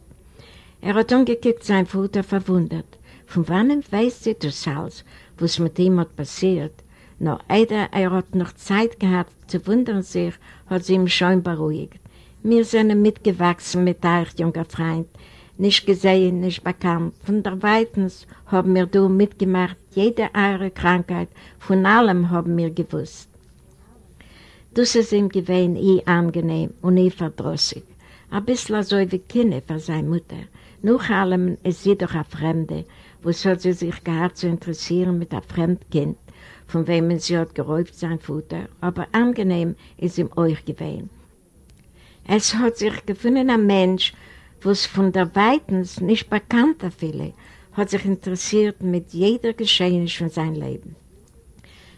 Er hat umgekickt sein Futter verwundert. Von wann weiß sie das Haus, was mit ihm hat passiert? Noch eider, er hat noch Zeit gehabt zu wundern sich, hat sie ihm schon beruhigt. Wir sind mitgewachsen mit euch, junger Freund, nicht gesehen, nicht bekannt. Von der Weitens haben wir du mitgemacht, jede eure Krankheit, von allem haben wir gewusst. Das ist ihm gewesen, eh angenehm und eh verdrossig. Ein bisschen so wie Kinder für seine Mutter. Nach allem ist sie doch eine Fremde, wo soll sie sich gehabt zu interessieren mit einem Fremdkind, von wem sie hat geräubt sein Futter, aber angenehm ist ihm euch gewesen. Es hat sich gefunden ein Mensch, was von der Weitens nicht bekannter viele, hat sich interessiert mit jeder Geschehnis von seinem Leben.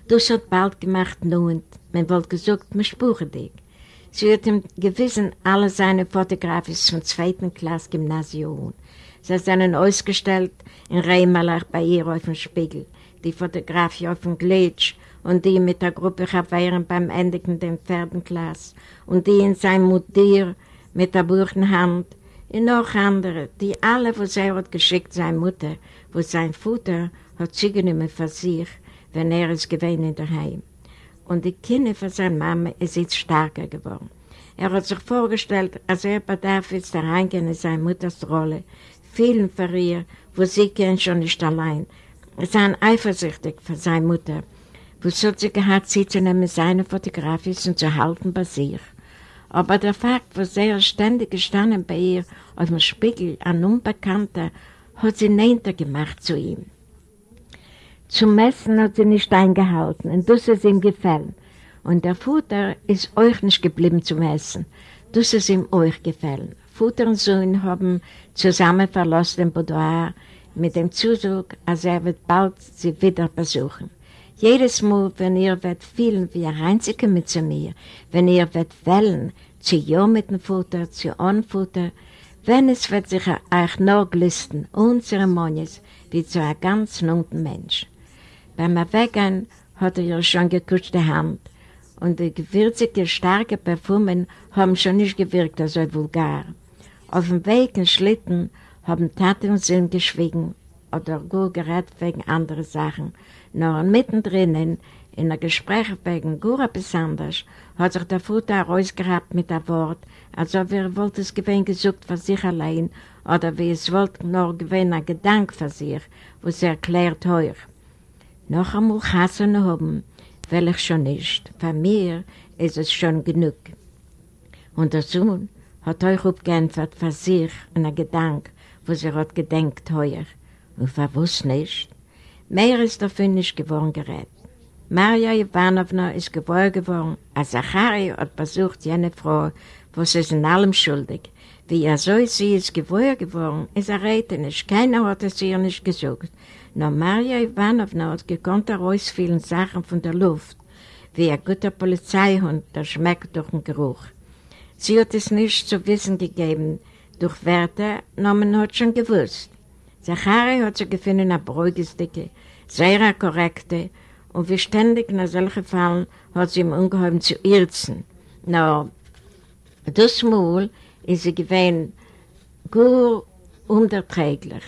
Das hat bald gemacht nun, man wollte gesagt, man spuche dich. Sie hat ihm gewissen alle seine Fotografien vom zweiten Klasse Gymnasium. Sie sind ausgestellt in Reimalach bei ihr auf dem Spiegel, die Fotografie auf dem Glitsch und die mit der Gruppe Chaveren beim Endigen der Pferdenklasse und die in seinem Mutter mit der Buchenhand und noch andere, die alle, wo sie hat geschickt, seine Mutter, wo sein Vater hat sie genommen für sich, wenn er es gewesen in der Heim. Und die Kinder von seiner Mama ist jetzt stärker geworden. Er hat sich vorgestellt, als er bedarf jetzt reingehen in seine Mutters Rolle, vielen für ihr, wo sie gehen schon nicht allein, seien eifersüchtig für seine Mutter, wo sie gehabt, sie zu nehmen, seine Fotografien und zu halten bei sich. Aber der Fakt, wo sie ständig gestanden bei ihr auf dem Spiegel, ein Unbekannter, hat sie näher gemacht zu ihm. Zum Messen hat sie nicht eingehalten und das ist ihm gefallen. Und der Futter ist euch nicht geblieben zum Essen. Das ist ihm euch gefallen. Vater und Sohn haben zusammen verlassen den Boudoir mit dem Zusug, als er wird bald sie wieder besuchen. Jedes Mal, wenn ihr wird fühlen wie ein Einziger mit zu mir, wenn ihr wird wählen, zu ja mit dem Futter, zu ohne Futter, wenn es wird sich euch noch glisten, unzeremonisch, wie zu einem ganz nunten Mensch. Beim Weggehen hat er schon gekutschte Hand und die gewürzige, starke Parfumen haben schon nicht gewirkt, also vulgar. Auf dem Weg in Schlitten haben Tate und Sinn geschwiegen oder gut gerät wegen anderer Sachen. Nur mittendrin, in der Gespräch wegen Gura besonders, hat sich der Futter herausgehabt mit dem Wort, als ob er wollte es gewinn gesucht für sich allein oder wie es wollte nur gewinn ein Gedanke für sich, was er erklärt heuer. Noch einmal Hassan haben, will ich schon nicht. Für mir ist es schon genug. Und der Sohn hat euch aufgeantwortet für sich einen Gedanke, was er hat gedenkt heuer. Und was nicht? Mehr ist davon nicht geworden gerät. Maria Ivanovna ist geboren geworden, als Zachari hat besucht jene Frau, was ist in allem schuldig. Wie er so sie ist geboren geworden, ist er rede nicht. Keiner hat es ihr nicht gesucht. Nur Maria Ivanovna hat gekonnt herausfielen Sachen von der Luft, wie ein guter Polizeihund, der schmeckt durch den Geruch. Sie hat es nicht zu wissen gegeben, durch Werte, nur man hat schon gewusst. Zachari hat sie gefunden, eine beruhigistige, sehr korrekte, und wie ständig in solchen Fällen hat sie ihm ungeheuer zu irzen. No, das Mal ist sie gewesen gut unterträglich.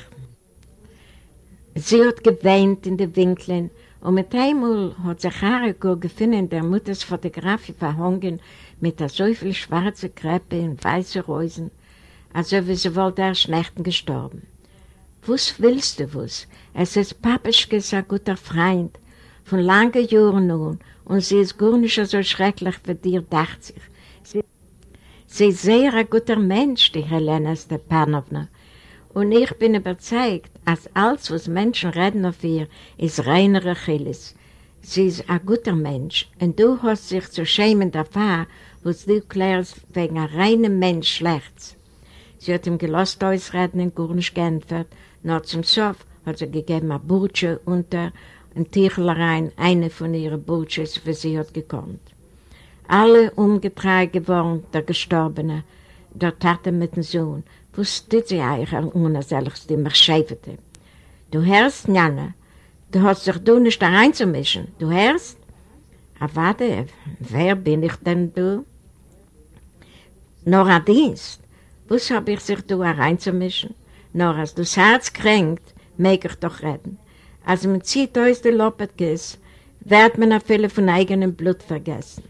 Sie hat geweint in den Winkeln und mit einmal hat sich Hariko gefunden, der Mutters Fotografie verhangen mit so viel schwarze Kreppe und weiße Reusen, als ob sie wohl der Schnechten gestorben. Was willst du was? Es ist Papischkes ein guter Freund, von langen Jahren nun, und sie ist gar nicht so schrecklich für dir, dachte sich. Sie, sie ist sehr ein guter Mensch, die Helena Stepanowna. Und ich bin überzeugt, als alles, was Menschen reden auf ihr, ist reiner Achilles. Sie ist ein guter Mensch und du hast sich zu schämen dafür, was du klärst wegen einem reinen Mensch schlecht. Sie hat ihm gelost ausreden und gar nicht geantwortet, nur zum Sof hat sie gegeben ein Burtsche unter ein Tichlerein, eine von ihren Burtsches, für sie hat gekonnt. Alle umgetragen geworden, der Gestorbene, der Tate mit dem Sohn, wusste sie eigentlich ohne selbst die Marschäfete. Du hörst, Janne, du hast dich du nicht da reinzumischen. Du hörst? Aber ah, warte, wer bin ich denn du? Nur ein Dienst. Was hab ich sich da reinzumischen? Nur als du das Herz kränkt, mag ich doch reden. Als man zieht aus der Lopetkes, wird man auch viele von eigenem Blut vergessen.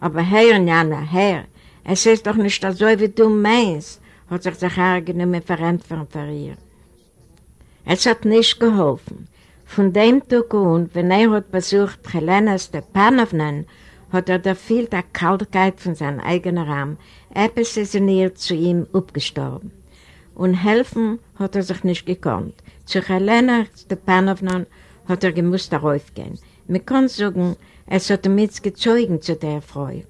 Aber Herr, Jana, Herr, es ist doch nicht so, wie du meinst hat sich Zachar genommen verantworten für ihr. Es hat nicht geholfen. Von dem Tag an, wenn er hat besucht Helena Stepanovna, hat er da viel der Kaltkeit von seinem eigenen Raum, etwas ist in ihr zu ihm abgestorben. Und helfen hat er sich nicht gekonnt. Zu Helena Stepanovna hat er gemusst darauf gehen. Man kann sagen, es hat ihm jetzt gezeugen zu der Freude.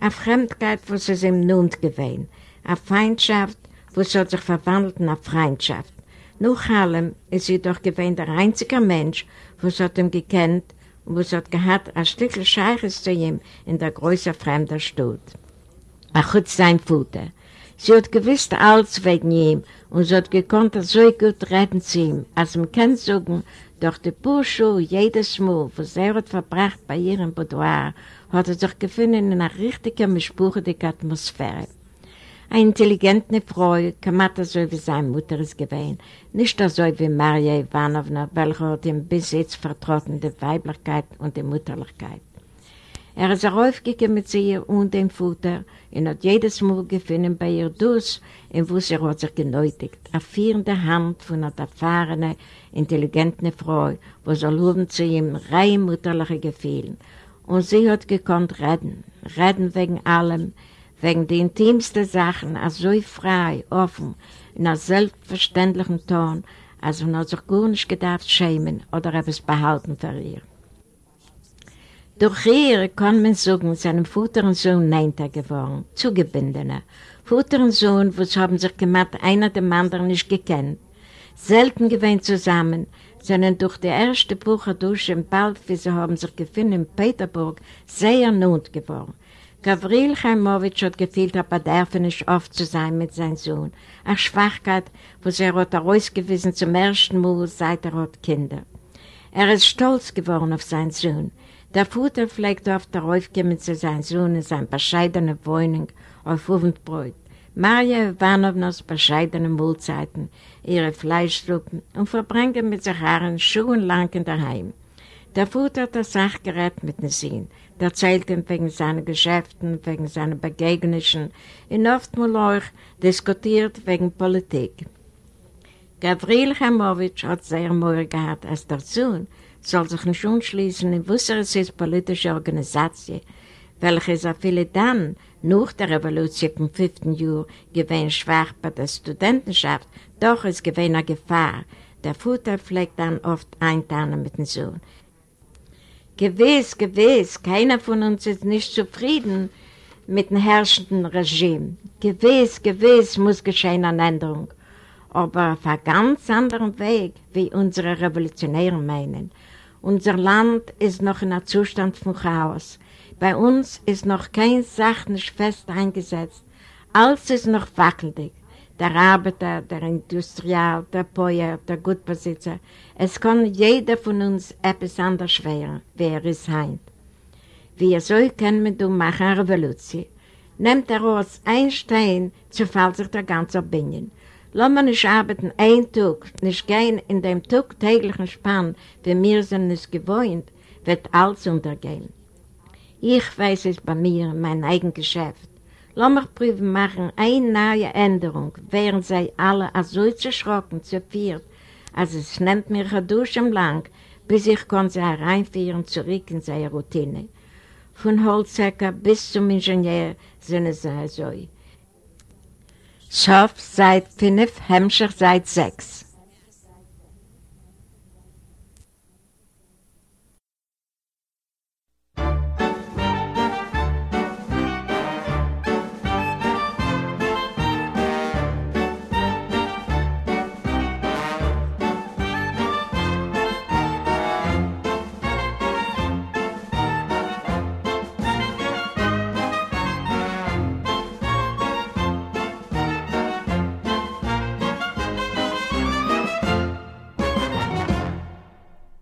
Eine Fremdkeit, was es ihm nun gewesen eine Feindschaft, was hat sich verwandelt in eine Freundschaft. Nach allem ist sie doch gewesen der einzige Mensch, was hat ihm gekannt und was hat gehabt, ein Stück Scheiches zu ihm in der größeren fremden Stadt. Er hat sein Futter. Sie hat gewusst alles wegen ihm und sie hat gekonnt so gut reden zu ihm, als man kann durch die Bursche jedes Mal, was er hat verbracht bei ihrem Boudoir, hat er sich gefunden in einer richtigen, mischbuchenden Atmosphäre. Eine intelligente Frau, Kamata so wie seine Mutter ist gewesen, nicht so wie Maria Ivanovna, welche hat ihm bis jetzt vertrauten die Weiblichkeit und die Mutterlichkeit. Er ist aufgegangen mit ihr und dem Futter und hat jedes Mal gefunden bei ihr Dus, in wo sie hat sich genötigt, eine führende Hand von einer erfahrenen, intelligenten Frau, wo sie loben zu ihm rein mutterliche Gefühle. Und sie hat gekonnt reden, reden wegen allem, wegen den intimsten Sachen, als so frei, offen, in einem selbstverständlichen Ton, als man sich gar nicht gedacht schämen oder etwas behalten für ihr. Durch ihr kann man sagen, seinem Vater und Sohn Neinter geworden, zugebindene. Vater und Sohn, was haben sich gemacht, einer dem anderen nicht gekannt. Selten gewöhnt zusammen, sondern durch die erste Buche durch im Bald, wie sie haben sich gefunden in Peterburg, sehr not geworden. Gavril Chaimowitsch hat gefühlt, aber darf nicht oft zu sein mit seinem Sohn. Eine Schwachkeit, wo sie er hat herausgewiesen zum ersten Mal, seit er hat Kinder. Er ist stolz geworden auf seinen Sohn. Der Vater pflegt oft darauf kommen zu seinem Sohn in seiner bescheidenen Wohnung auf Ofenbrot. Maria Ivanovnas bescheidene Mahlzeiten, ihre Fleischsuppen und verbringen mit sich Haaren schuhenlang in der Heim. Der Vater hat das Sachgerät mit dem Sinn, erzählt ihm wegen seiner Geschäften, wegen seiner Begegnungen und oftmals auch diskutiert wegen Politik. Gavril Chamowitsch hat sehr Mühe gehabt, als der Sohn soll sich nicht umschließen in es ist politische Organisation, welche auch viele dann, nach der Revolution vom 5. Jahr, gewesen schwach bei der Studentenschaft, doch es gewesen eine Gefahr. Der Vater pflegt dann oft eintarnen mit dem Sohn. Gewiss, gewiss, keiner von uns ist nicht zufrieden mit dem herrschenden Regime. Gewiss, gewiss muss geschehen eine Änderung. Aber auf einem ganz anderen Weg, wie unsere Revolutionäre meinen. Unser Land ist noch in einem Zustand von Chaos. Bei uns ist noch kein Sach nicht fest eingesetzt. Alles ist noch wackelig der Arbeiter, der Industrial, der Bäuer, der Gutbesitzer. Es kann jeder von uns etwas anderes schwer, wer es heint. Wie soll können wir machen eine Revolution? Nehmt er aus ein Stein, zu fällt sich der ganze Binnen. Lass man nicht arbeiten ein Tag, nicht gehen in dem Tag täglichen Spann, wie wir sind es gewohnt, wird alles untergehen. Ich weiß es bei mir, mein eigenes Geschäft. Lass mich prüfen machen eine neue Änderung, während sie alle so zerschrocken zu viert, als es nimmt mir ein Duschen lang, bis ich kann sie hereinführen zurück in seine Routine. Von Holzhecker bis zum Ingenieur sind es so. Schof seit 5, Hemmscher seit 6.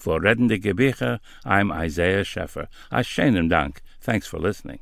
For Reddende Gebiche, I'm Isaiah Scheffer. A schönen Dank. Thanks for listening.